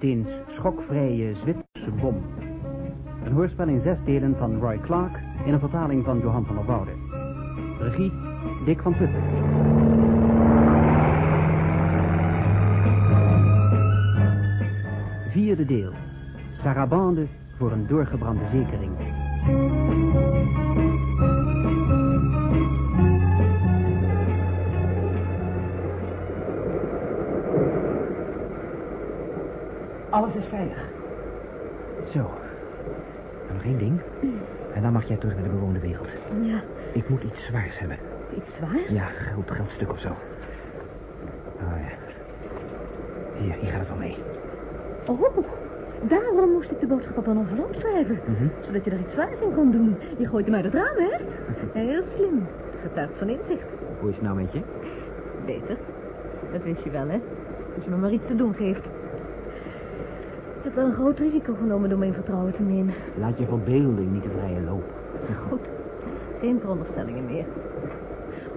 Weinsteins schokvrije Zwitserse bom. Een hoorspel in zes delen van Roy Clark in een vertaling van Johan van der Woude. Regie Dick van Putten. Vierde deel. Sarabande voor een doorgebrande zekering. Veilig. Zo. En nog één ding. En dan mag jij terug naar de bewoonde wereld. Ja, Ik moet iets zwaars hebben. iets zwaars? Ja, geld, geldstuk of zo. Oh ja. Hier, hier gaat het wel mee. Oh, daarom moest ik de boodschap op een envelop schrijven. Mhm. Zodat je er iets zwaars in kon doen. Je gooit hem uit het raam, hè? Heel slim. Getuigt van inzicht. Hoe is het nou met je? Beter. Dat wist je wel, hè? Als je me maar iets te doen geeft. Ik heb wel een groot risico genomen door mijn vertrouwen te nemen. Laat je verbeelding niet de vrije loop. Goed. Geen veronderstellingen meer.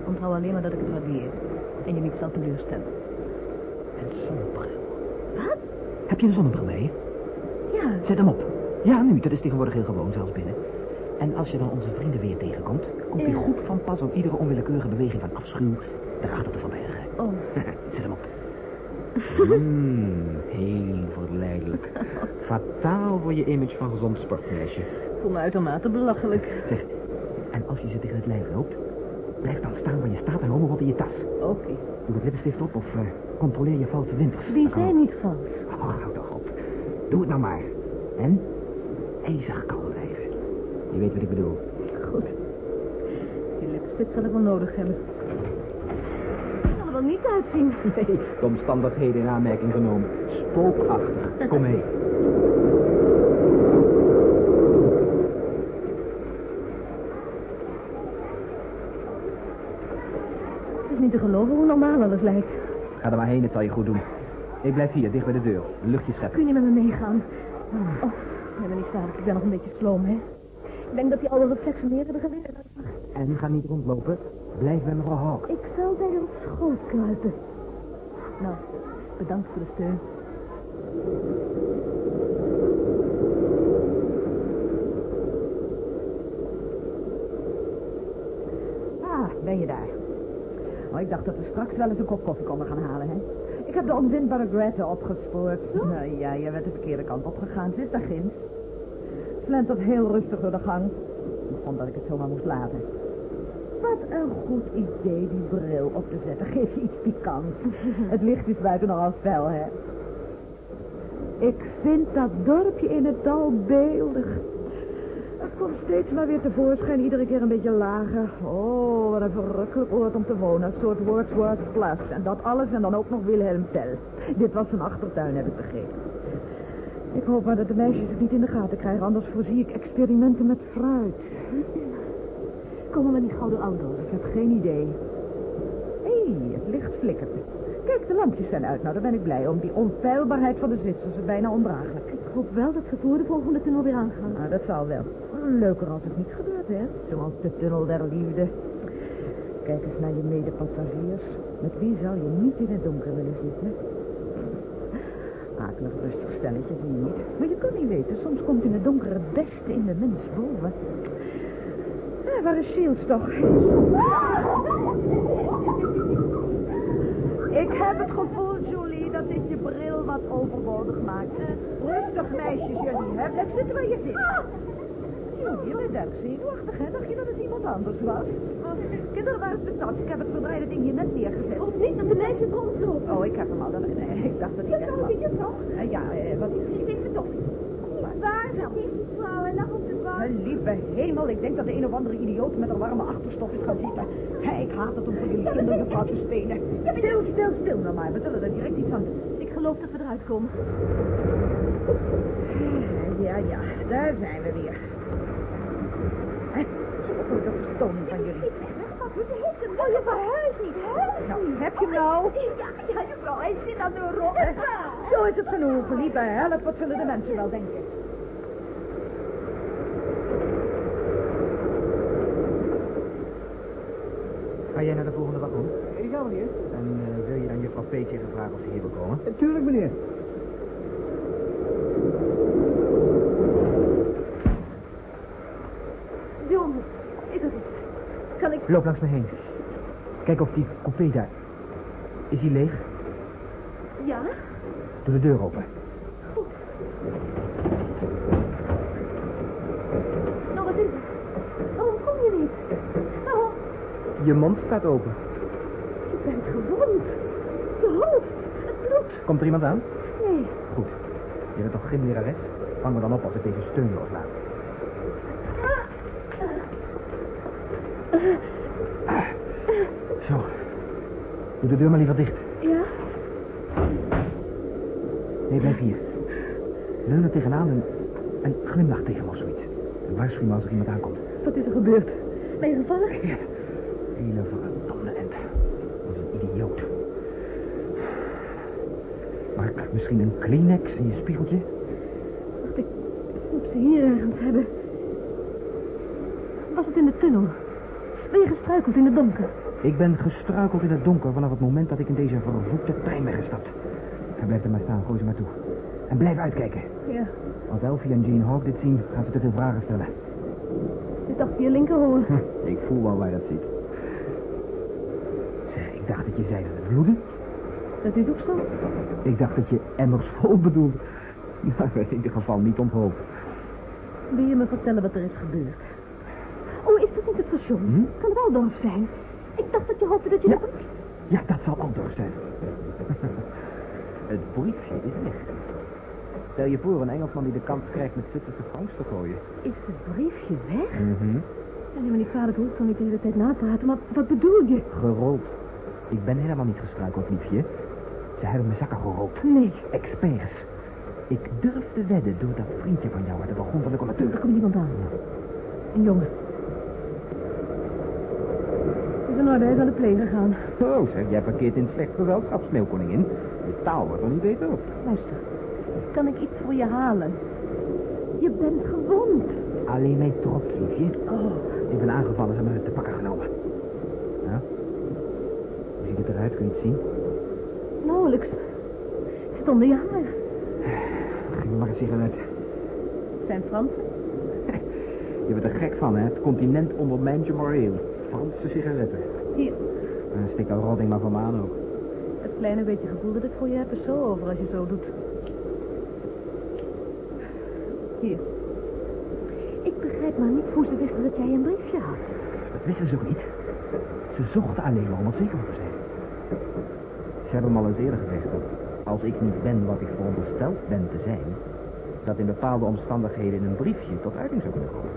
Onthoud alleen maar dat ik het waardeer. En je niet zal teleurstellen. Een zonnebril. Wat? Heb je een zonnebril mee? Ja. Zet hem op. Ja, nu. Dat is tegenwoordig heel gewoon, zelfs binnen. En als je dan onze vrienden weer tegenkomt, komt hij Ja. goed van pas om iedere onwillekeurige beweging van afschuw erachter te verbergen. Oh. Zet hem op. Mmm, heel verleidelijk. Fataal voor je image van gezond sportmeisje. Ik voel me uitermate belachelijk. Zeg, en als je ze tegen het lijf loopt, blijf dan staan waar je staat en hou maar wat in je tas. Oké. Doe het lippenstift op of eh, controleer je valse wimpers. Die zijn niet vals. Oh, hou toch op. Doe het nou maar. En? IJzig kalm blijven. Je weet wat ik bedoel. Goed. Die lipstick zal ik wel nodig hebben. Er wel niet uitzien. Nee, de omstandigheden in aanmerking genomen. Spookachtig. Kom mee. Het is niet te geloven hoe normaal alles lijkt. Ga er maar heen, het zal je goed doen. Ik blijf hier, dicht bij de deur. Luchtje scheppen. Kun je met me meegaan? Oh, neem me niet kwalijk. Ik ben nog een beetje sloom, hè? Ik denk dat die oude reflexen meer hebben gewerkt. En ga niet rondlopen. Blijf bij mevrouw Hawk. Ik zal bij een schoot kruipen. Nou, bedankt voor de steun. Ah, ben je daar? Oh, ik dacht dat we straks wel eens een kop koffie konden gaan halen, hè? Ik heb de onwindbare Greta opgespoord. Nou ja, jij bent de verkeerde kant opgegaan. Ze is daar ginds. Slentert heel rustig door de gang. Ik vond dat ik het zomaar moest laten. Wat een goed idee die bril op te zetten. Geef je iets pikant. het licht is buiten nogal fel, hè? Ik vind dat dorpje in het dal beeldig. Het komt steeds maar weer tevoorschijn, iedere keer een beetje lager. Oh, wat een verrukkelijk oord om te wonen. Een soort Wordsworth Plus. En dat alles en dan ook nog Wilhelm Tell. Dit was een achtertuin, heb ik begrepen. Ik hoop maar dat de meisjes het niet in de gaten krijgen, anders voorzie ik experimenten met fruit. Komen we niet gauw door auto? Ik heb geen idee. Hé, hey, het licht flikkert. Kijk, de lampjes zijn uit. Nou, daar ben ik blij om. Die onfeilbaarheid van de Zwitsers is bijna ondraaglijk. Ik hoop wel dat ze voor de volgende tunnel weer aangaan. Nou, dat zal wel. Leuker als het niet gebeurt, hè? Zoals de tunnel der liefde. Kijk eens naar je medepassagiers. Met wie zou je niet in het donker willen zitten? Akelig rustig stelletje, je niet. Maar je kunt niet weten, soms komt in het donker het beste in de mens boven. Waar is Shields toch? Ik heb het gevoel, Julie, dat dit je bril wat overbodig maakt. Rustig, meisjes, jullie, hè? Blijf zitten waar je zit. Julie, je bent erg zenuwachtig, hè? Dacht je dat het iemand anders was? Kinderen, waar is de tas? Ik heb het verdraaide ding hier net neergezet. Of niet dat de meisjes rondlopen. Oh, ik heb hem al. Dat- nee, ik dacht dat hij weg was. je toch? Ja, wat is Ik vind het toch. Waar dan? Die vrouw, hij lag op de. Mijn lieve hemel, ik denk dat de een of andere idioot met een warme achterstof is gaan zitten. Hé, ik haat het om voor jullie kinderjuffrouw te spelen. Stil, stil, stil nou maar. We zullen er direct iets doen. Ik geloof dat we eruit komen. Ja, ja, daar zijn we weer. Hé, zo de verstoning van jullie. Oh, je verhuist niet, hè? Nou, heb je hem nou? Ja, ja, juffrouw, hij zit aan de rot. Zo is het genoeg, lieve help. Wat zullen de mensen wel denken? jij naar de volgende wagon? Ja, meneer. En eh, wil je dan juffrouw Peetje even vragen of ze hier wil komen? Natuurlijk, meneer. John, is het? Kan ik... Loop langs me heen. Kijk of die coupé daar... Is die leeg? Ja. Doe de deur open. Je mond staat open. je bent gewond. Je hoofd, het bloed. Komt er iemand aan? Nee, Goed. Je bent toch geen lerares? Vang me dan op als ik deze steun loslaat. Ah. Zo. Doe de deur maar liever dicht. ja? Nee, blijf hier. Leun er tegenaan en, en glimlach tegen me of zoiets. En waarschuw me als er iemand aankomt. Wat is er gebeurd? Ben je gevallen? Ja. Hele verdomme end. Wat een idioot. Mag ik misschien een Kleenex in je spiegeltje? Wacht, ik moet ze hier ergens hebben. Was het in de tunnel? Ben je gestruikeld in het donker? Ik ben gestruikeld in het donker vanaf het moment dat ik in deze vervloekte trein ben gestapt. Hij blijft er maar staan, gooi ze maar toe. En blijf uitkijken. Ja. Als Elfie en Jean Hawk dit zien, gaan ze te veel vragen stellen. Dit achter je linkerhoor. Ik voel wel waar dat zit. Dacht dat je zei dat het bloedde. Dat is ook zo. Ik dacht dat je emmers vol bedoelde. Nou, in ieder geval niet onthoofd. Wil je me vertellen wat er is gebeurd? Oh, is dat niet het station? Hm? Kan Waldorf zijn? Ik dacht dat je hoopte dat je... Ja. de- Ja, dat zal Aldorf zijn. het briefje is weg. Stel je voor een Engelsman die de kans krijgt met Zwitserse francs te gooien. Is het briefje weg? Ja, neem me niet kwalijk, hoor. Ik kan niet de hele tijd napraten. Maar wat bedoel je? Gerold. Ik ben helemaal niet gestruikeld, liefje. Ze hebben mijn zakken gerold. Nee. Experts. Ik durf te wedden door dat vriendje van jou uit de wagon van de Er conducteur. komt iemand aan. Een jongen. Is in orde, hij is naar de play gegaan. Oh, zeg, jij parkeert in slecht gezelschap, sneeuwkoningin. Je taal wordt er niet beter op. Luister. Kan ik iets voor je halen? Je bent gewond. Alleen mijn trots, liefje. Oh, Ik ben aangevallen, ze hebben me te pakken genomen. Ja? Hoe ziet het eruit? Kun je het zien? nauwelijks. Het stond in je haar. Geef me maar een sigaret. Zijn Fransen? Je bent er gek van, hè? Het continent ondermijnt je moreel. Franse sigaretten. Hier, En stik dat rotting maar van me aan ook. het kleine beetje gevoel dat ik voor je heb is zo over als je zo doet. Hier. Ik begrijp maar niet hoe ze wisten dat jij een briefje had. Dat wisten ze ook niet. Ze zochten alleen maar om er zeker te zijn. Ze hebben me al eens eerder gezegd dat als ik niet ben wat ik verondersteld ben te zijn, dat in bepaalde omstandigheden een briefje tot uiting zou kunnen komen.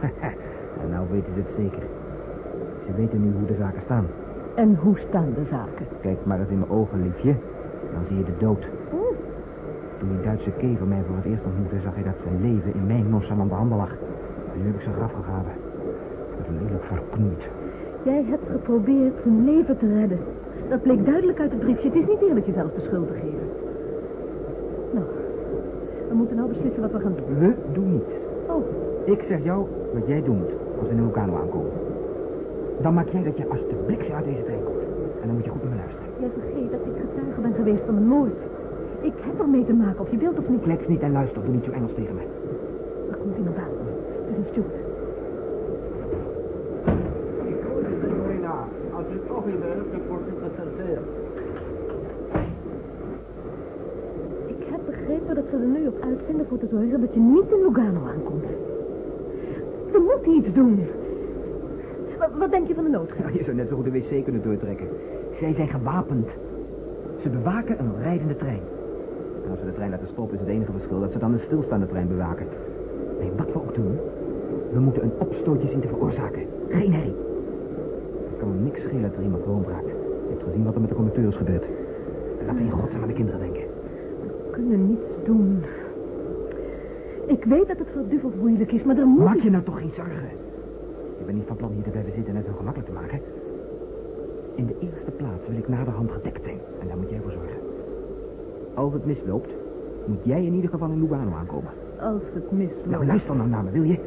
en nou weten ze het zeker. Ze weten nu hoe de zaken staan. En hoe staan de zaken? Kijk maar eens in mijn ogen, liefje. Dan zie je de dood. Toen die Duitse kever mij voor het eerst ontmoette, zag hij dat zijn leven in mijn nonchalante handen lag. En nu heb ik zijn graf gegraven. Met een eerlijk verknoeid. jij hebt geprobeerd zijn leven te redden. Dat bleek duidelijk uit het briefje. Het is niet eerlijk jezelf de schuld te geven. Nou, we moeten nou beslissen wat we gaan doen. We doen niets. Oh, Ik zeg jou wat jij doen moet als we in Lucano aankomen. Dan maak jij dat je als de bliksem uit deze trein komt. En dan moet je goed naar me luisteren. jij vergeet dat ik getuige ben geweest van een moord. Ik heb er mee te maken, of je wilt of niet. Klets niet en luister, doe niet zo Engels tegen me. Er komt iemand aan. Het is een steward. Als u toch in bent, dan wordt u geserveerd. Ik heb ze er nu op uit zijn ervoor te zorgen dat je niet in Lugano aankomt. We moeten iets doen. Wat, wat denk je van de noodgang? Je zou net zo goed de wc kunnen doortrekken. Zij zijn gewapend. Ze bewaken een rijdende trein. Als ze de trein laten stoppen, is het enige verschil dat ze dan een stilstaande trein bewaken. Nee, wat we ook doen, we moeten een opstootje zien te veroorzaken. Geen herrie. Het kan me niks schelen dat er iemand gewond raakt. Je gezien wat er met de conducteur is gebeurd. En laten we in godsnaam de kinderen denken. We kunnen niets doen. Ik weet dat het verduveld moeilijk is, maar er moet... Maak je nou toch geen zorgen. Ik ben niet van plan hier te blijven zitten en het zo gemakkelijk te maken. In de eerste plaats wil ik naderhand gedekt zijn. En daar moet jij voor zorgen. Als het misloopt, moet jij in ieder geval in Lugano aankomen. Als het misloopt. Nou, luister nou naar me, wil je?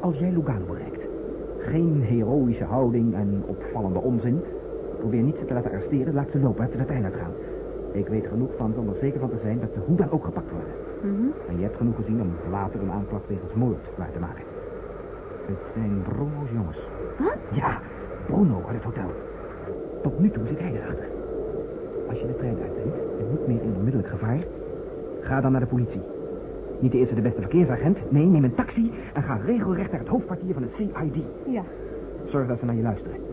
Als jij Lugano bereikt, geen heroïsche houding en opvallende onzin. Probeer niet ze te laten arresteren, laat ze lopen, laat ze de trein uitgaan. Ik weet genoeg van ze om er zeker van te zijn dat ze hoe dan ook gepakt worden. Mhm. En je hebt genoeg gezien om later een aanklacht wegens moord waar te maken. Het zijn Bromo's jongens. Wat? Ja, Bruno uit het hotel. Tot nu toe zit hij erachter. Als je de trein uit bent en niet meer in onmiddellijk gevaar, ga dan naar de politie. Niet de eerste de beste verkeersagent. Nee, neem een taxi en ga regelrecht naar het hoofdkwartier van het CID. Ja. Zorg dat ze naar je luisteren.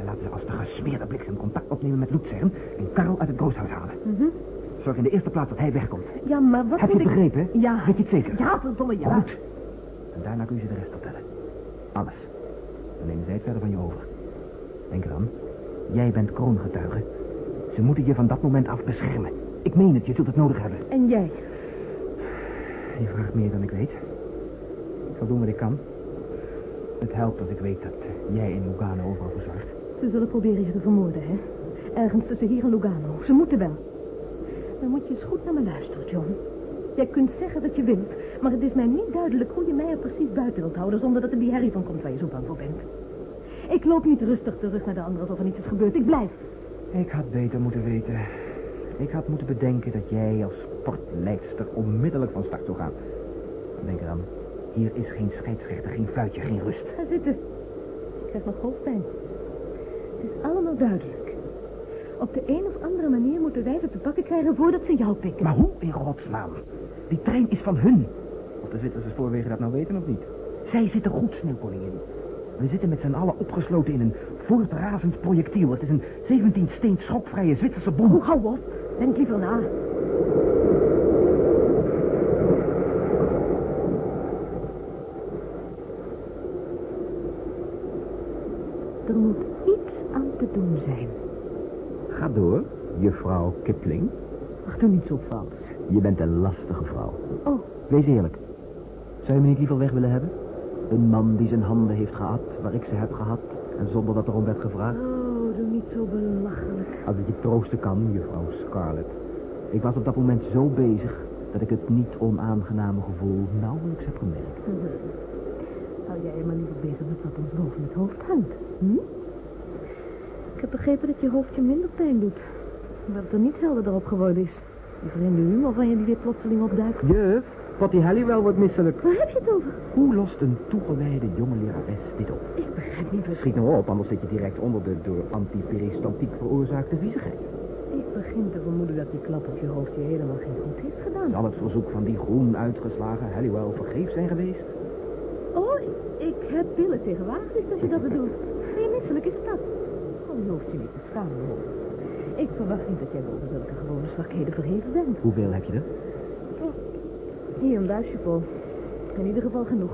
En laten ze als de gesmeerde bliksem contact opnemen met Lutzern en Karel uit het Ghoosthuis halen. Mhm. Zorg in de eerste plaats dat hij wegkomt. Ja, maar wat Heb je het ik... begrepen? Ja. Weet je het zeker? Ja, verdomme, ja. Goed. En daarna kun je ze de rest vertellen. Alles. Dan nemen zij het verder van je over. Denk eraan. Jij bent kroongetuige. Ze moeten je van dat moment af beschermen. Ik meen het, je zult het nodig hebben. En jij? Je vraagt meer dan ik weet. Ik zal doen wat ik kan. Het helpt als ik weet dat jij in Lugano overal voor zorgt. Ze zullen proberen je te vermoorden, hè? Ergens tussen hier en Lugano. Ze moeten wel. Dan moet je eens goed naar me luisteren, John. Jij kunt zeggen dat je wilt, maar het is mij niet duidelijk hoe je mij er precies buiten wilt houden zonder dat er die herrie van komt waar je zo bang voor bent. Ik loop niet rustig terug naar de anderen alsof er niets is gebeurd. Ik blijf. Ik had beter moeten weten. Ik had moeten bedenken dat jij als sportleidster onmiddellijk van start zou gaan. Denk eraan. Hier is geen scheidsrechter, geen vuitje, geen rust. Ga zitten. Ik krijg nog hoofdpijn. Het is allemaal duidelijk. Op de een of andere manier moeten wij ze te pakken krijgen voordat ze jou pikken. Maar hoe in godsnaam? Die trein is van hun. Of de Zwitserse spoorwegen dat nou weten of niet. Zij zitten goed, sneeuwkoningin. We zitten met z'n allen opgesloten in een voortrazend projectiel. Het is een 17 steen schokvrije Zwitserse bom. Oh, hou op. Denk liever na. Er moet iets aan te doen zijn. Ga door, juffrouw Kipling. Ach, doe niet zo fout. Je bent een lastige vrouw. Oh, Wees eerlijk. Zou je me niet liever weg willen hebben? Een man die zijn handen heeft gehad, waar ik ze heb gehad, en zonder dat erom werd gevraagd. oh, doe niet zo belachelijk. Als ik je troosten kan, juffrouw Scarlett. Ik was op dat moment zo bezig dat ik het niet onaangename gevoel nauwelijks heb gemerkt. Hou jij je maar liever bezig met wat ons boven het hoofd hangt. Hm? Ik heb begrepen dat je hoofd je minder pijn doet. Dat er niet helderder op geworden is. Die vreemde humor van je die weer plotseling opduikt. Juf, Patty Halliwell wordt misselijk. Waar heb je het over? Hoe lost een toegewijde jonge lerares dit op? Ik begrijp niet wat... Schiet nou op, anders zit je direct onder de door antiperistantiek veroorzaakte viezigheid. Ik begin te vermoeden dat die klap op je hoofd je helemaal geen goed heeft gedaan. Zal het verzoek van die groen uitgeslagen Halliwell vergeefs zijn geweest? Oh, ik heb billen tegen wagens als je dat bedoelt. Je misselijk, is het dat? Je hoeft je niet te schamen. Ik verwacht niet dat jij boven zulke gewone zwakheden verheven bent. Hoeveel heb je er? Oh, hier een buisje, Paul. In ieder geval genoeg.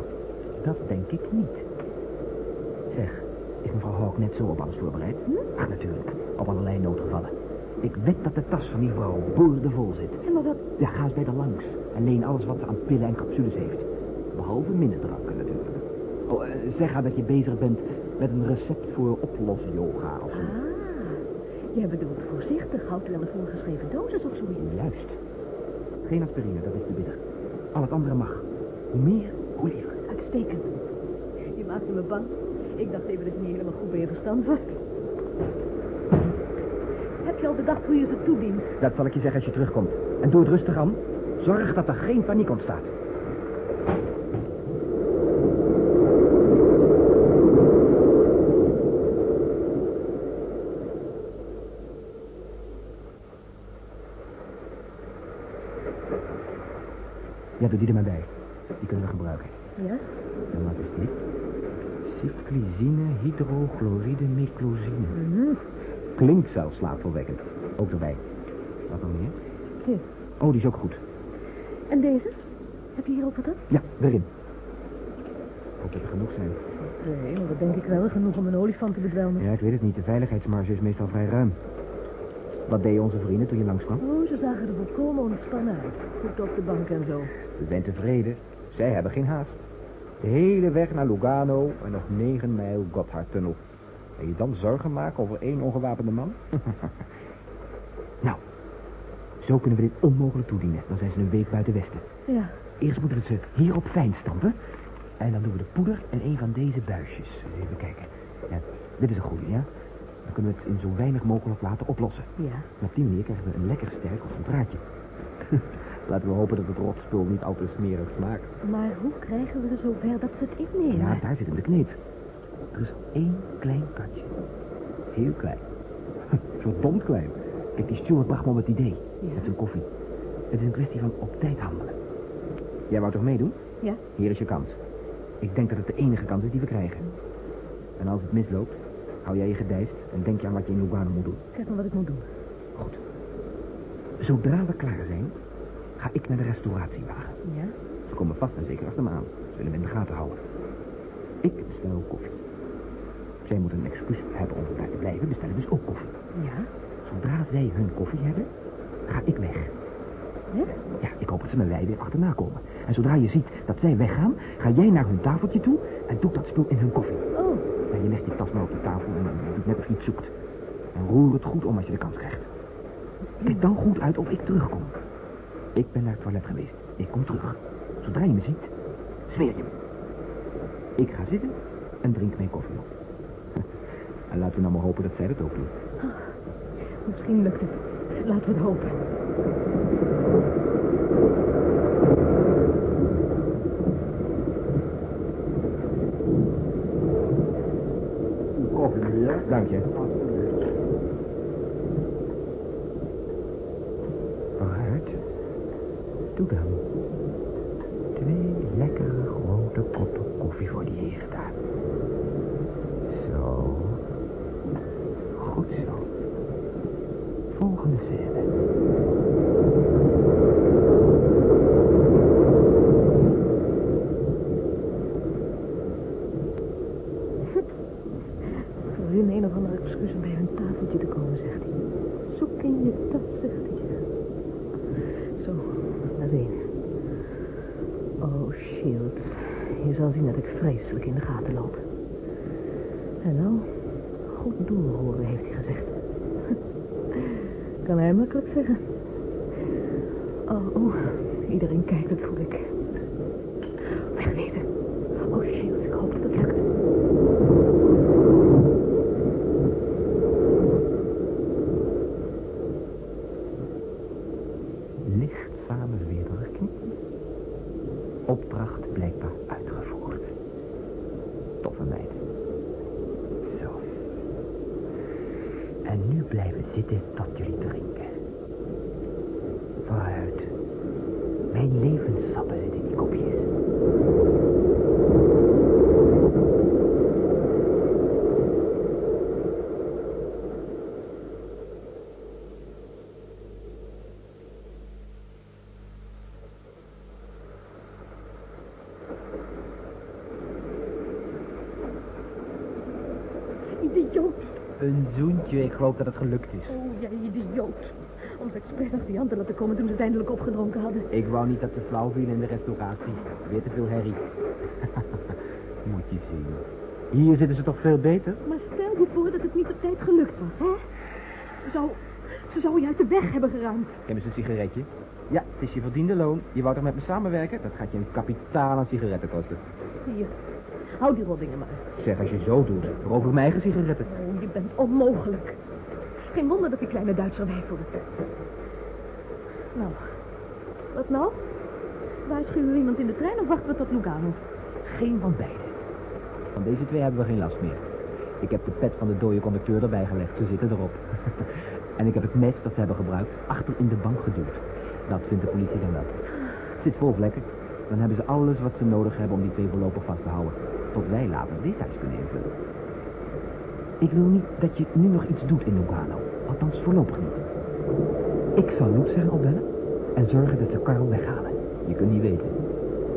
Dat denk ik niet. Zeg, is mevrouw Hawk net zo op alles voorbereid? Hm? Ach, natuurlijk. Op allerlei noodgevallen. Ik weet dat de tas van die vrouw boordevol zit. Hé, maar wat... Ja, ga eens bij haar langs. En leen alles wat ze aan pillen en capsules heeft. Behalve minnedranken natuurlijk. Oh, eh, zeg haar dat je bezig bent met een recept voor oplos-yoga of zo. Ah, jij bedoelt voorzichtig. Houdt u aan de voorgeschreven dosis of zoiets? Juist. Geen aspirine, dat is te bitter. Al het andere mag. Hoe meer, hoe liever. Uitstekend. Je maakte me bang. Ik dacht even dat je niet helemaal goed bij je verstand was. Heb je al bedacht hoe je ze toedient? Dat zal ik je zeggen als je terugkomt. En doe het rustig aan. Zorg dat er geen paniek ontstaat. Doe die er maar bij. Die kunnen we gebruiken. Ja? En wat is dit? Cyclizine, hydrochloride, meclozine. Mhm. Klinkt zelfs slaapverwekkend. Ook erbij. Wat nog meer? Hier. Oh, die is ook goed. En deze? Heb je hier ook wat op? Ja, erin. Ik hoop dat er genoeg zijn. Nee, maar dat denk ik wel. Genoeg om een olifant te bedwelmen. Ja, ik weet het niet. De veiligheidsmarge is meestal vrij ruim. Wat deden onze vrienden toen je langskwam? Oh, ze zagen er volkomen ontspannen uit. Goed op de bank en zo. We zijn tevreden. Zij hebben geen haast. De hele weg naar Lugano en nog negen mijl Gotthardtunnel. En je dan zorgen maken over één ongewapende man? nou, zo kunnen we dit onmogelijk toedienen. Dan zijn ze een week buiten Westen. Ja. Eerst moeten we ze hierop fijn stampen. En dan doen we de poeder en een van deze buisjes. Even kijken. Ja, dit is een goede, ja? Dan kunnen we het in zo weinig mogelijk laten oplossen. Ja. Op die manier krijgen we een lekker sterk concentraatje. Laten we hopen dat het rotspul niet al te smerig smaakt. Maar hoe krijgen we ze zover dat ze het innemen? Ja, daar zit hem de kneep. Er is één klein kantje. Heel klein. Verdomd klein. Kijk, die steward bracht me op het idee. Ja. Met zijn koffie. Het is een kwestie van op tijd handelen. Jij wou toch meedoen? Ja? Hier is je kans. Ik denk dat het de enige kans is die we krijgen. En als het misloopt, hou jij je gedijst en denk je aan wat je in Lugano moet doen. Zeg maar wat ik moet doen. Goed. Zodra we klaar zijn, ga ik naar de restauratiewagen. Ja? Ze komen vast en zeker achter me aan. Ze willen me in de gaten houden. Ik bestel koffie. Zij moeten een excuus hebben om daar te blijven, bestellen dus ook koffie. Ja? Zodra zij hun koffie hebben, ga ik weg. Weg? Ja, ik hoop dat ze me wijden achterna komen. En zodra je ziet dat zij weggaan, ga jij naar hun tafeltje toe en doe dat spul in hun koffie. En je legt die tas maar op de tafel en doet net of je zoekt. En roer het goed om als je de kans krijgt. Kijk dan goed uit of ik terugkom. Ik ben naar het toilet geweest. Ik kom terug. Zodra je me ziet, zweer je me. Ik ga zitten en drink mijn koffie op. En laten we nou maar hopen dat zij dat ook doen. misschien lukt het. Laten we het hopen. Uw koffie, meneer. Dank je. Vooruit. Doe dan. Twee lekkere grote koppen koffie voor die heren daar. Zo. Goed zo. Volgende scène. Voor hun een of andere excuus om bij hun tafeltje te komen, zegt hij. Zoek in tas, zegt hij. Zo, is één. Oh, Shields. Je zal zien dat ik vreselijk in de gaten loop. En nou, goed doorhoren, heeft hij gezegd. Kan hij makkelijk zeggen. Oh, oh, iedereen kijkt, dat voel ik. Wegwezen. Oh, Shields, ik hoop dat het lukt. Licht samenwerking. Opdracht blijkbaar uitgevoerd. Toffe meid. Zo. En nu blijven zitten tot jullie drinken. Vooruit. Mijn levenssappen zitten in die kopjes. Idioot. Een zoentje, ik geloof dat het gelukt is. Oh, jij idioot. Ons expres achter die hand te laten komen toen ze het eindelijk opgedronken hadden. Ik wou niet dat ze flauw vielen in de restauratie. Weer te veel herrie. Moet je zien. Hier zitten ze toch veel beter? Maar stel je voor dat het niet op tijd gelukt was, hè? Ze zou, ze zou je uit de weg hebben geruimd. Neem eens een sigaretje. Ja, het is je verdiende loon. Je wou toch met me samenwerken? Dat gaat je een kapitaal aan sigaretten kosten. Hier, hou die roddingen maar. Zeg, als je zo doet, ik mijn eigen sigaretten. Oh, je bent onmogelijk. Geen wonder dat die kleine Duitser weifelde. Nou, wat nou? Waarschuwen we iemand in de trein of wachten we tot Lugano? Geen van beide. Van deze twee hebben we geen last meer. Ik heb de pet van de dode conducteur erbij gelegd. Ze zitten erop. en ik heb het mes dat ze hebben gebruikt achter in de bank geduwd. Dat vindt de politie dan wel. Het zit vol vlekken. Dan hebben ze alles wat ze nodig hebben om die twee voorlopig vast te houden. Tot wij later dit huis kunnen invullen. Ik wil niet dat je nu nog iets doet in Lugano. Althans voorlopig niet. Ik zal Lutzer opbellen en zorgen dat ze Karl weghalen. Je kunt niet weten.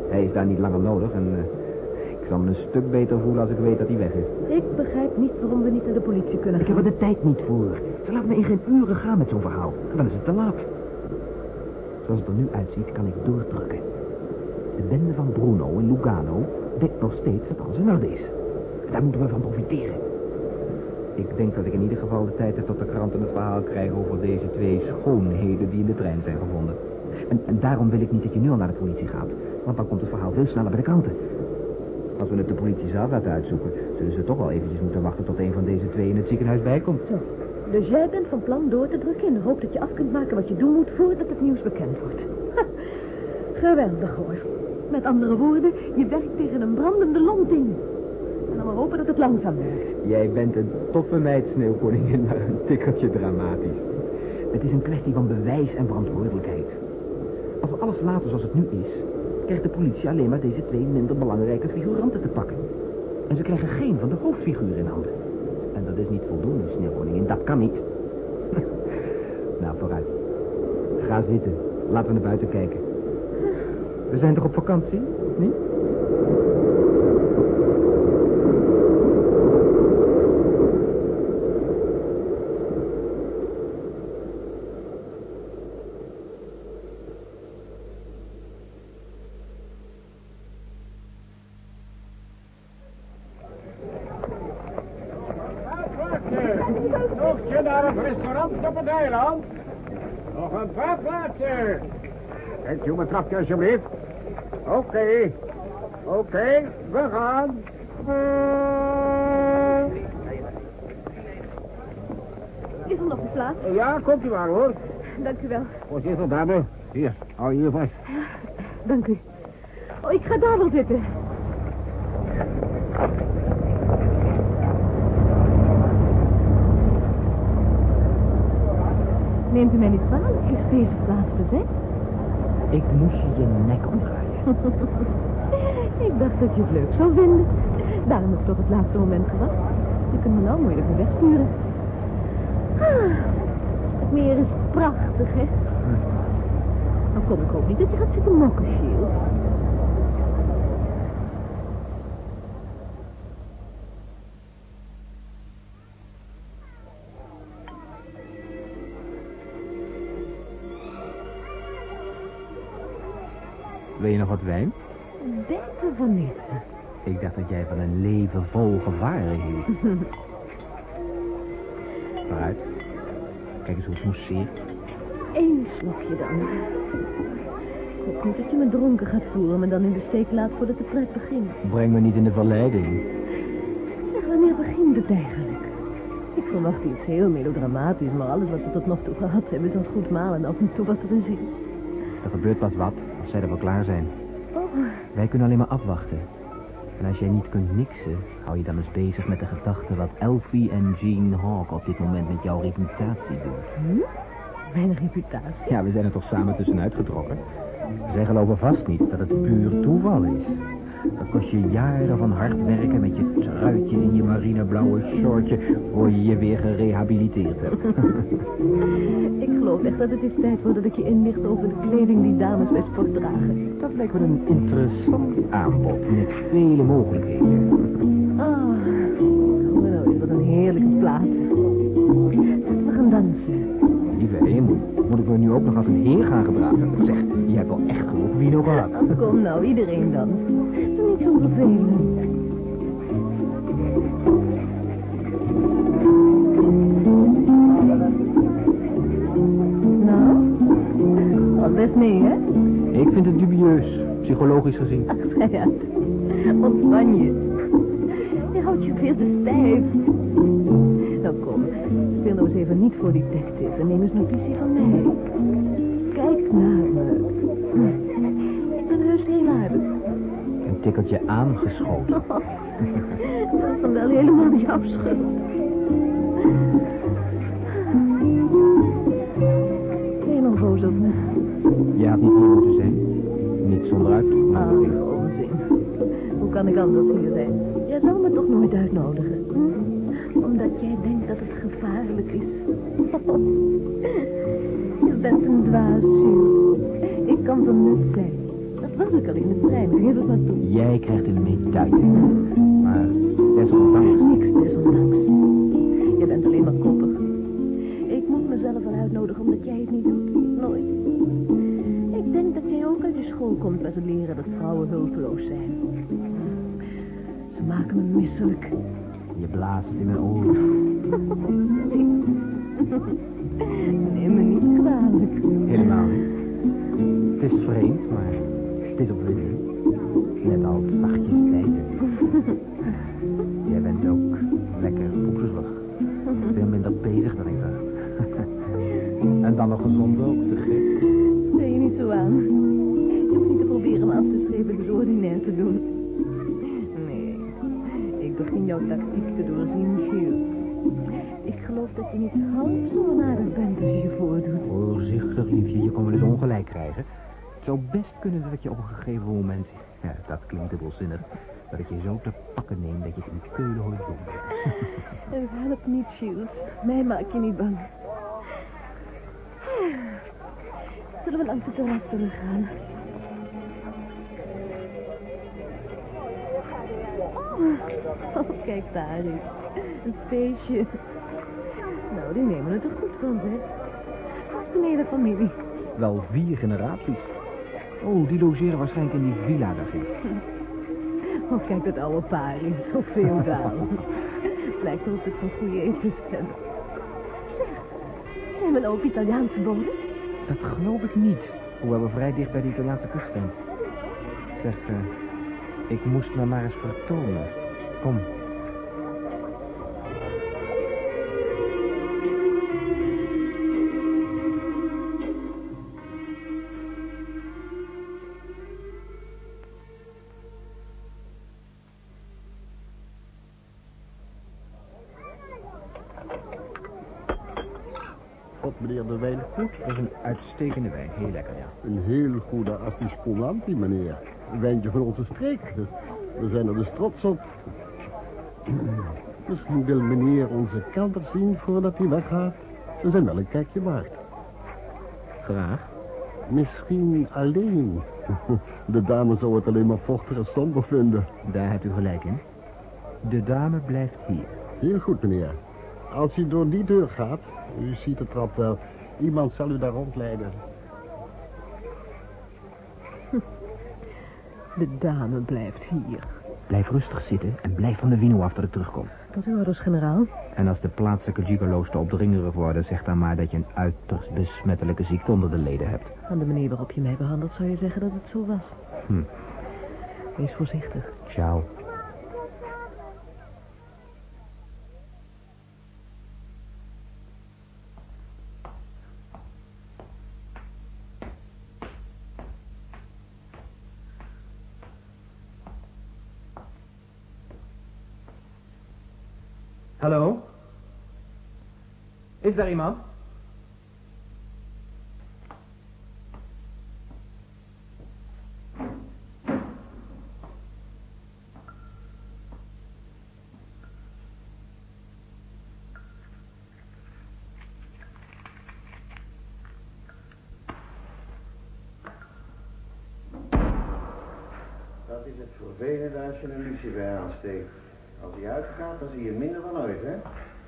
Hij is daar niet langer nodig en eh, ik zal me een stuk beter voelen als ik weet dat hij weg is. Ik begrijp niet waarom we niet naar de politie kunnen Ik heb gaan. er de tijd niet voor. Ze laten me in geen uren gaan met zo'n verhaal. Dan is het te laat. Zoals het er nu uitziet, kan ik doordrukken. De bende van Bruno in Lugano denkt nog steeds dat alles in orde is. Daar moeten we van profiteren. Ik denk dat ik in ieder geval de tijd heb tot de kranten het verhaal krijgen over deze twee schoonheden die in de trein zijn gevonden. En, en daarom wil ik niet dat je nu al naar de politie gaat. Want dan komt het verhaal veel sneller bij de kranten. Als we het de politie zelf laten uitzoeken, zullen ze toch wel eventjes moeten wachten tot een van deze twee in het ziekenhuis bijkomt. Zo, dus jij bent van plan door te drukken in de hoop dat je af kunt maken wat je doen moet voordat het nieuws bekend wordt. Ha, geweldig hoor. Met andere woorden, je werkt tegen een brandende lont in. En dan maar hopen dat het langzaam werkt. Jij bent een toffe meid, sneeuwkoningin, maar een tikkeltje dramatisch. Het is een kwestie van bewijs en verantwoordelijkheid. Als we alles laten zoals het nu is, krijgt de politie alleen maar deze twee minder belangrijke figuranten te pakken. En ze krijgen geen van de hoofdfiguren in handen. En dat is niet voldoende, sneeuwkoningin. Dat kan niet. nou, vooruit. Ga zitten. Laten we naar buiten kijken. We zijn toch op vakantie, of niet? Zoek Oké. Oké, we gaan. Is er nog een plaats? Ja, komt u maar hoor. Dank u wel. Voorzitter, dame. Hier, hou je hier vast. Dank u. Oh, ik ga daar wel zitten. Neemt u mij niet kwalijk, is deze plaats bezet? Ik moest je je nek omdraaien. ik dacht dat je het leuk zou vinden. Daarom heb ik tot het laatste moment gewacht. Je kunt me nou moeilijk weer wegsturen. Ah, het meer is prachtig, hè? Dan kom ik ook niet dat je gaat zitten mokken, Shield. Wil je nog wat wijn? Denk ervan niet. Ik dacht dat jij van een leven vol gevaren hield. Vooruit. Kijk eens hoe het mousseert. Eén slokje dan. Ik hoop niet dat je me dronken gaat voeren, me dan in de steek laat voordat de pret begint. Breng me niet in de verleiding. Zeg, wanneer begint het eigenlijk? Ik verwacht iets heel melodramatisch, maar alles wat we tot nog toe gehad hebben is ons goed malen af en toe wat er in. Er gebeurt pas wat zij wel klaar zijn. Oh, Wij kunnen alleen maar afwachten. En als jij niet kunt niksen, hou je dan eens bezig met de gedachte wat Elfie en Jean Hawk op dit moment met jouw reputatie doen. hm? Mijn reputatie? Ja, we zijn er toch samen tussenuit getrokken. Zij geloven vast niet dat het puur toeval is. Dat kost je jaren van hard werken met je truitje en je marineblauwe shortje... voor je je weer gerehabiliteerd hebt. Ik geloof echt dat het is tijd wordt dat ik je inlicht over de kleding die dames bij sport dragen. Dat lijkt me een interessant aanbod met vele mogelijkheden. Ah, oh, nou is wat een heerlijke plaats. We gaan dansen. Lieve hemel, moet ik me nu ook nog als een heer gaan gedragen? Zeg, je hebt wel echt genoeg wino gehad. Oh, kom nou, iedereen danst. Doe niet zo vervelend. Nou, al best mee, hè? Ik vind het dubieus, psychologisch gezien. Ach, uit. Ontspan je. Je houdt je veel te stijf. Nou, kom. Speel nou eens even niet voor detective en neem eens notitie van mij. Kijk naar me. Ik ben heus heel aardig. Een tikkeltje aangeschoten. Dat is dan wel helemaal jouw schuld. Ben je nog boos op me? Je had niet hier moeten zijn. Niet zonder Ah, uitnodiging. onzin. Hoe kan ik anders hier zijn? Jij zal me toch nooit uitnodigen? Hm? Omdat jij denkt dat het gevaarlijk is. Je bent een dwaas, Jules. Ik kan van nut zijn. Dat was ik al in de trein. Geef het maar toe. Jij krijgt een medaille. Maar desondanks. Niks desondanks. Je bent alleen maar koppig. Ik moet mezelf wel uitnodigen omdat jij het niet doet. Nooit. Ik denk dat jij ook uit de school komt waar ze leren dat vrouwen hulpeloos zijn. Ze maken me misselijk. Je blaast in mijn oren. Neem me niet kwalijk. Helemaal niet. Het is vreemd, maar het is opwindend. Net als zachtjes bijten. Jij bent ook lekker poezerig. Veel minder bezig dan ik dacht. en dan nog gezond ook, te gek. Ben je niet zo aan? Je hoeft niet te proberen me af te strepen dus ordinair te doen. Begin jouw tactiek te doorzien, Shield. Ik geloof dat je niet half zo onaardig bent als je je voordoet. Voorzichtig, liefje. Je kon wel eens ongelijk krijgen. Het zou best kunnen dat je op een gegeven moment... Ja, dat klinkt dubbelzinnig. Dat ik je zo te pakken neem dat je het in keulen hoort doen. Het helpt niet, Shield. Mij maak je niet bang. Zullen we langs het terras teruggaan? Oh, kijk daar eens. Een feestje. Nou, die nemen het er goed van, zeg. Vast een hele familie. Wel vier generaties. Oh, die logeren waarschijnlijk in die villa daarin. Oh, kijk dat oude paar is. Zo feodaal. Het lijkt erop dat we goede etens hebben. Zeg, nemen ook Italiaanse boden? Dat geloof ik niet. Hoewel we vrij dicht bij de Italiaanse kust zijn. Zeg, eh, ik moest me maar eens vertonen. Kom. God, meneer de wijn goed. Dat is een uitstekende wijn. Heel lekker, ja. Een heel goede Aspispulanti, meneer. Wijntje van onze streek. We zijn er dus trots op. Misschien wil meneer onze kelder zien voordat hij weggaat. We zijn wel een kijkje waard. Graag. Misschien alleen. De dame zou het alleen maar vochtig en somber vinden. Daar hebt u gelijk in. De dame blijft hier. Heel goed, meneer. Als u door die deur gaat, u ziet de trap wel, iemand zal u daar rondleiden. De dame blijft hier. Blijf rustig zitten en blijf van de wino af dat ik terugkom. Tot uw orders, generaal. En als de plaatselijke gigolo's te opdringerig worden... zeg dan maar dat je een uiterst besmettelijke ziekte onder de leden hebt. Aan de manier waarop je mij behandelt zou je zeggen dat het zo was. Hm. Wees voorzichtig. Ciao. Hallo? Is daar? Dat is het vervelende als je een lucifer aansteekt. Als hij uitgaat, dan zie je minder van ooit, hè?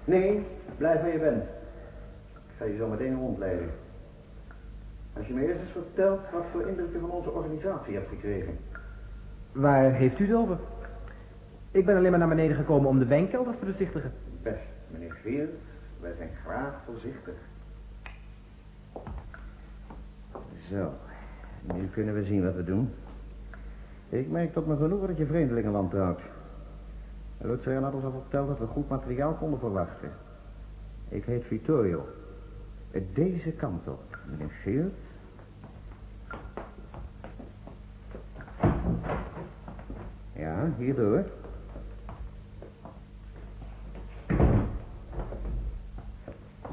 Nee, blijf waar je bent. Ik ga je zo meteen rondleiden. Als je me eerst eens vertelt wat voor indruk je van onze organisatie hebt gekregen. Waar heeft u het over? Ik ben alleen maar naar beneden gekomen om de wijnkelder te bezichtigen. Best, meneer Veers, wij zijn graag voorzichtig. Zo, nu kunnen we zien wat we doen. Ik merk tot mijn genoegen dat je vreemdelingen wantrouwt. Lucian had ons al verteld dat we goed materiaal konden verwachten. Ik heet Vittorio. Deze kant op, meneer Shield. Ja, hierdoor.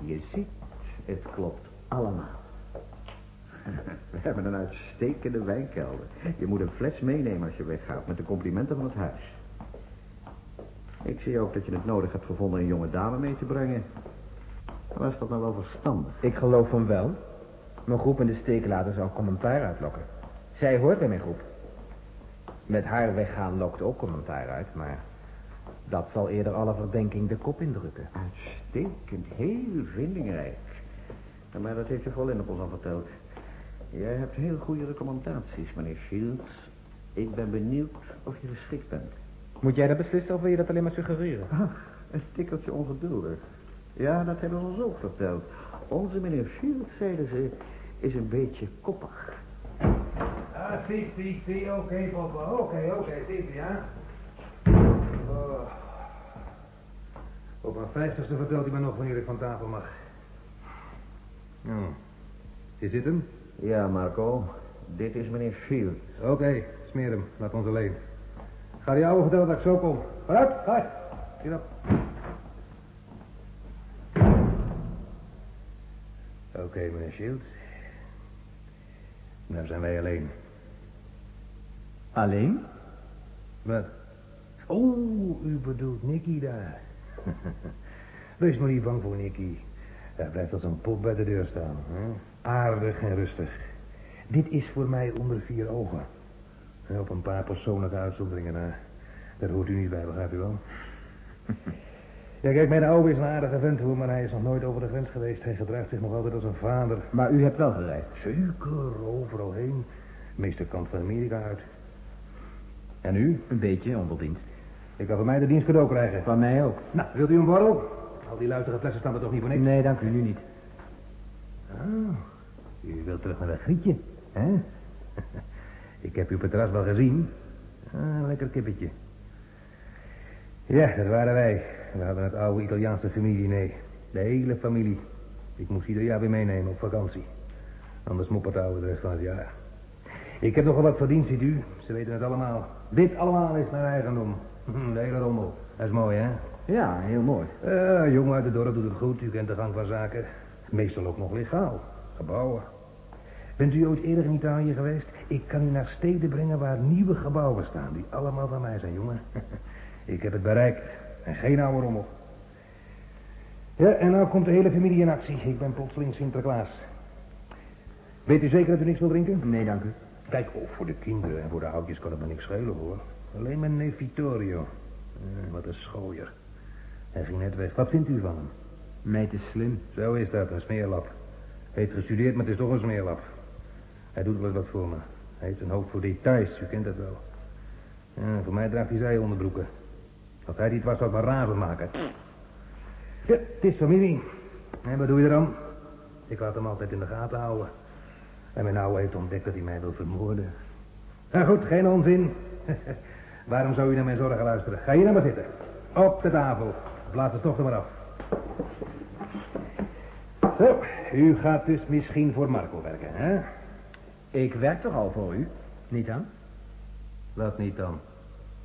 Je ziet, het klopt allemaal. We hebben een uitstekende wijnkelder. Je moet een fles meenemen als je weggaat met de complimenten van het huis. Ik zie ook dat je het nodig hebt gevonden een jonge dame mee te brengen. Was dat nou wel verstandig? Ik geloof van wel. Mijn groep in de steek laten zou commentaar uitlokken. Zij hoort bij mijn groep. Met haar weggaan lokt ook commentaar uit, maar... dat zal eerder alle verdenking de kop indrukken. Uitstekend, heel vindingrijk. Maar dat heeft je Volin op ons al verteld. Jij hebt heel goede recommendaties, meneer Shields. Ik ben benieuwd of je geschikt bent. Moet jij dat beslissen of wil je dat alleen maar suggereren? Ach, een tikkeltje ongeduldig. Ja, dat hebben ze ons ook verteld. Onze meneer Shields, zeiden ze, is een beetje koppig. Ah, zie, zie, zie, oké, papa, oké, oké, zie, ja. Oh. Op mijn vijftigste vertelt hij me nog wanneer ik van tafel mag. Oh. Is dit hem? Ja, Marco. Dit is meneer Shields. Oké, smeer hem. Laat ons alleen. Ga die ouwe vertellen dat ik zo kom. Vooruit, ga. Get op. Oké, meneer Shields. Nou zijn wij alleen. Alleen? Wat? Oh, u bedoelt Nicky daar. Wees maar niet bang voor Nicky. Hij blijft als een pop bij de deur staan. Hè? Aardig en rustig. Dit is voor mij onder vier ogen. En op een paar persoonlijke uitzonderingen na. Daar hoort u niet bij, begrijpt u wel? Ja, kijk, mijn oude is een aardige vent, hoor, maar hij is nog nooit over de grens geweest. Hij gedraagt zich nog altijd als een vader. Maar u hebt wel gereisd. Zeker, overal heen. De meeste kant van Amerika uit. En u? Een beetje, onder dienst. Ik kan van mij de dienst cadeau krijgen. Van mij ook. Nou, wilt u een borrel? Al die luitige flessen staan er toch niet voor niks? Nee, dank u, nu niet. Oh, u wilt terug naar dat grietje, hè? Ik heb u op het terras wel gezien. Ah, lekker kippetje. Ja, dat waren wij. We hadden het oude Italiaanse familie, nee. De hele familie. Ik moest ieder jaar weer meenemen op vakantie. Anders moppert de oude de rest van het jaar. Ik heb nogal wat verdiend, ziet u. Ze weten het allemaal. Dit allemaal is mijn eigendom. De hele rommel. Dat is mooi, hè? Ja, heel mooi. Uh, jongen uit het dorp doet het goed. U kent de gang van zaken. Meestal ook nog legaal. Gebouwen. Bent u ooit eerder in Italië geweest? Ik kan u naar steden brengen waar nieuwe gebouwen staan. Die allemaal van mij zijn, jongen. Ik heb het bereikt. En geen oude rommel. Ja, en nou komt de hele familie in actie. Ik ben plotseling Sinterklaas. Weet u zeker dat u niks wil drinken? Nee, dank u. Kijk, oh, voor de kinderen en voor de oudjes kan het me niks schelen, hoor. Alleen mijn neef Vittorio. Eh, wat een schooier. Hij ging net weg. Wat vindt u van hem? Meet is slim. Zo is dat, een smeerlap. Hij heeft gestudeerd, maar het is toch een smeerlap. Hij doet wel eens wat voor me. Hij heeft een hoofd voor details, u kent dat wel. Ja, voor mij draagt hij zijonderbroeken. Als hij niet was, zou ik maar raven maken. Ja, het is familie. En wat doe je er dan? Ik laat hem altijd in de gaten houden. En mijn ouwe heeft ontdekt dat hij mij wil vermoorden. Nou goed, geen onzin. Waarom zou u naar mijn zorgen luisteren? Ga hier nou maar zitten. Op de tafel. Blaas het toch er maar af. Zo, u gaat dus misschien voor Marco werken, hè? Ik werk toch al voor u? Niet dan? Wat niet dan?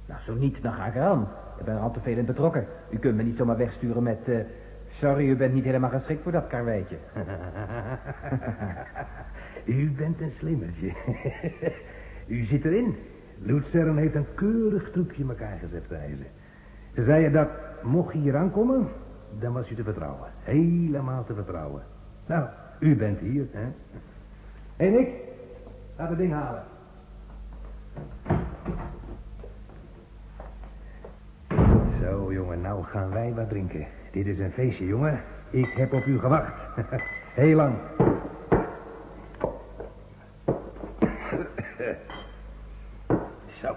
Nou, zo niet, dan ga ik eraan. Ik ben er al te veel in betrokken. U kunt me niet zomaar wegsturen met... Uh, sorry, u bent niet helemaal geschikt voor dat karweitje. u bent een slimmertje. u zit erin. Lutzeron heeft een keurig trucje in elkaar gezet, zei ze. Ze zei je dat, mocht je hier aankomen, dan was u te vertrouwen. Helemaal te vertrouwen. Nou, u bent hier, hè? Hé, Nick, ga het ding halen. Zo, jongen, nou gaan wij wat drinken. Dit is een feestje, jongen. Ik heb op u gewacht. Heel lang. Zo.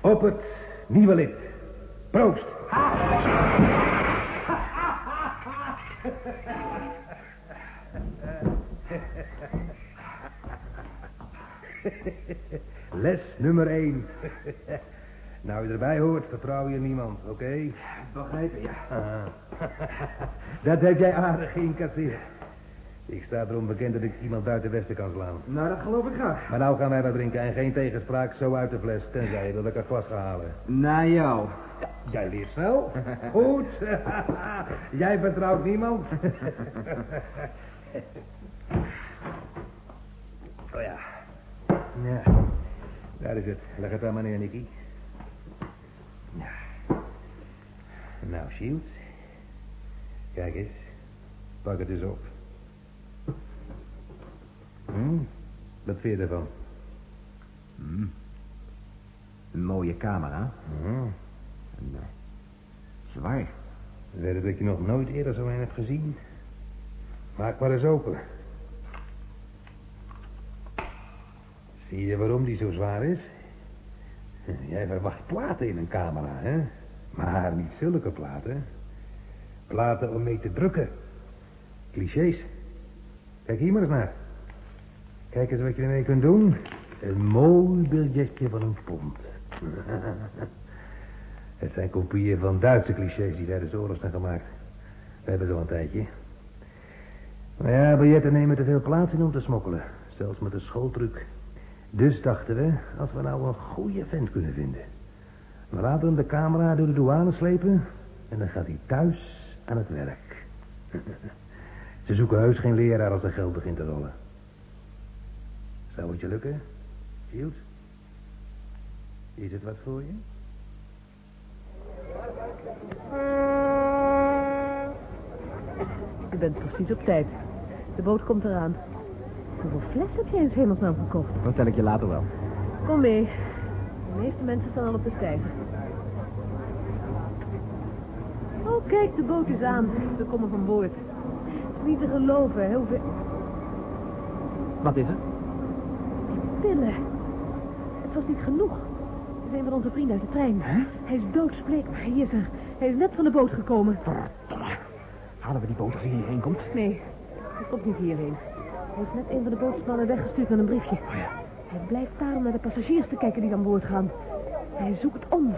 Op het nieuwe lid. Proost. Les nummer 1. Nou je erbij hoort, vertrouw je niemand, oké? Okay? Begrijpen, ja. Ah. dat heb jij aardig geïncasseerd. Ik sta erom bekend dat ik iemand buiten Westen kan slaan. Nou, dat geloof ik graag. Maar nou gaan wij wat drinken en geen tegenspraak zo uit de fles, tenzij dat ik een glas ga halen. Naar jou. Ja, jij leert snel. Goed. jij vertrouwt niemand. oh ja. Ja. Daar is het. Leg het aan meneer Nicky. Nou, Shields. Kijk eens. Pak het eens op. Hm? Wat vind je ervan? Hm. Een mooie camera. Hm. En, uh, zwaar. Weet het dat je nog nooit eerder zo een hebt gezien? Maak maar eens open. Zie je waarom die zo zwaar is? Jij verwacht platen in een camera, hè? Maar niet zulke platen. Platen om mee te drukken. Clichés. Kijk hier maar eens naar. Kijk eens wat je ermee kunt doen. Een mooi biljetje van een pond. Het zijn kopieën van Duitse clichés die tijdens de oorlog zijn gemaakt. We hebben zo een tijdje. Maar ja, biljetten nemen te veel plaats in om te smokkelen. Zelfs met een schooltruc. Dus dachten we, als we nou een goede vent kunnen vinden. We laten hem de camera door de douane slepen... en dan gaat hij thuis aan het werk. Ze zoeken heus geen leraar als er geld begint te rollen. Zou het je lukken, Shields? Is het wat voor je? Je bent precies op tijd. De boot komt eraan. Hoeveel fles heb jij in hemelsnaam gekocht? Dat vertel ik je later wel. Kom mee. De meeste mensen staan al op de stijger. Oh, kijk, de boot is aan. We komen van boord. Het is niet te geloven, hè, hoeveel... Wat is er? Pillen. Het was niet genoeg. Het is een van onze vrienden uit de trein. Hij is doodsbleek, maar hij is er. Hij is net van de boot gekomen. Halen we die boot als hij hierheen komt? Nee, hij komt niet hierheen. Hij heeft net een van de bootsmannen weggestuurd met een briefje. Hij blijft daar om naar de passagiers te kijken die aan boord gaan. Hij zoekt ons.